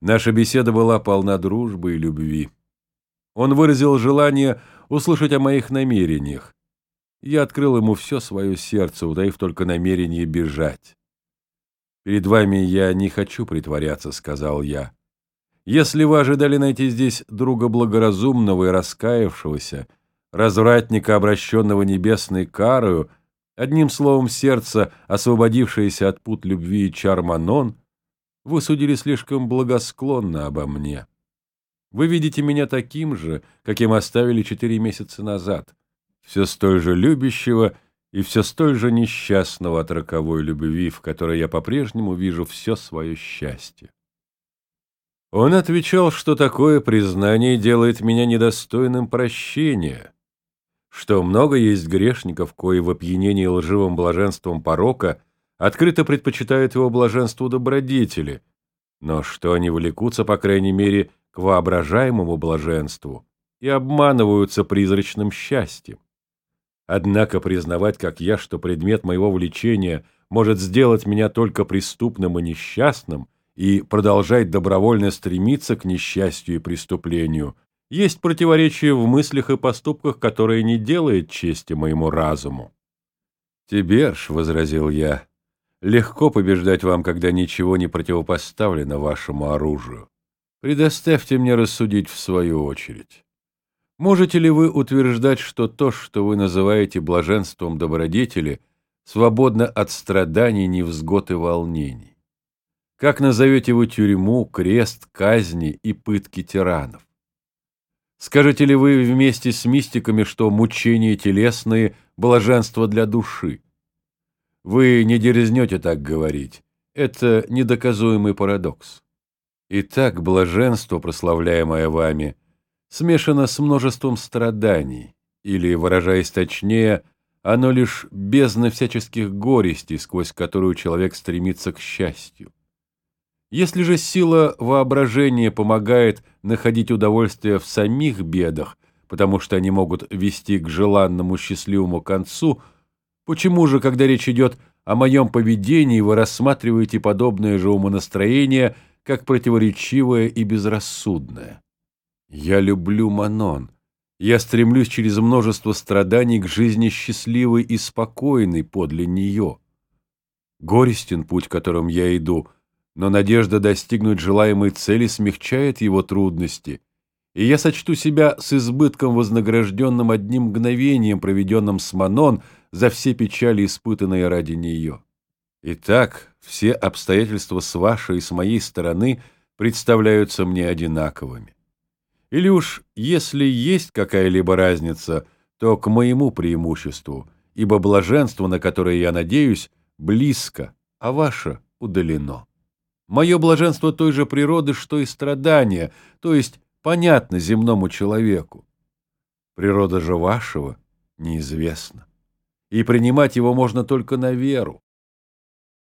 Наша беседа была полна дружбы и любви. Он выразил желание услышать о моих намерениях. Я открыл ему все свое сердце, утаив только намерение бежать. «Перед вами я не хочу притворяться», — сказал я. «Если вы ожидали найти здесь друга благоразумного и раскаявшегося, развратника, обращенного небесной карою, одним словом сердца, освободившееся от пут любви и чар Манон, вы судили слишком благосклонно обо мне. Вы видите меня таким же, каким оставили четыре месяца назад, все столь же любящего и все столь же несчастного от роковой любви, в которой я по-прежнему вижу все свое счастье. Он отвечал, что такое признание делает меня недостойным прощения, что много есть грешников, кои в опьянении лживым блаженством порока открыто предпочитают его блаженству добродетели, но что они влекутся, по крайней мере, к воображаемому блаженству и обманываются призрачным счастьем. Однако признавать, как я, что предмет моего влечения может сделать меня только преступным и несчастным, и продолжать добровольно стремиться к несчастью и преступлению, есть противоречие в мыслях и поступках, которое не делает чести моему разуму. «Тебе ж», — возразил я, — «легко побеждать вам, когда ничего не противопоставлено вашему оружию. Предоставьте мне рассудить в свою очередь». Можете ли вы утверждать, что то, что вы называете блаженством добродетели, свободно от страданий, невзгод и волнений? Как назовете вы тюрьму, крест, казни и пытки тиранов? Скажете ли вы вместе с мистиками, что мучения телесные – блаженство для души? Вы не дерзнете так говорить. Это недоказуемый парадокс. Итак, блаженство, прославляемое вами – смешано с множеством страданий, или, выражаясь точнее, оно лишь бездна всяческих горестей, сквозь которую человек стремится к счастью. Если же сила воображения помогает находить удовольствие в самих бедах, потому что они могут вести к желанному счастливому концу, почему же, когда речь идет о моем поведении, вы рассматриваете подобное же умонастроение как противоречивое и безрассудное? Я люблю Манон. Я стремлюсь через множество страданий к жизни счастливой и спокойной подле нее. Горестен путь, которым я иду, но надежда достигнуть желаемой цели смягчает его трудности, и я сочту себя с избытком вознагражденным одним мгновением, проведенным с Манон за все печали, испытанные ради нее. Итак, все обстоятельства с вашей и с моей стороны представляются мне одинаковыми. Или уж если есть какая-либо разница, то к моему преимуществу, ибо блаженство, на которое я надеюсь, близко, а ваше удалено. Мое блаженство той же природы, что и страдания, то есть понятно земному человеку. Природа же вашего неизвестна, и принимать его можно только на веру.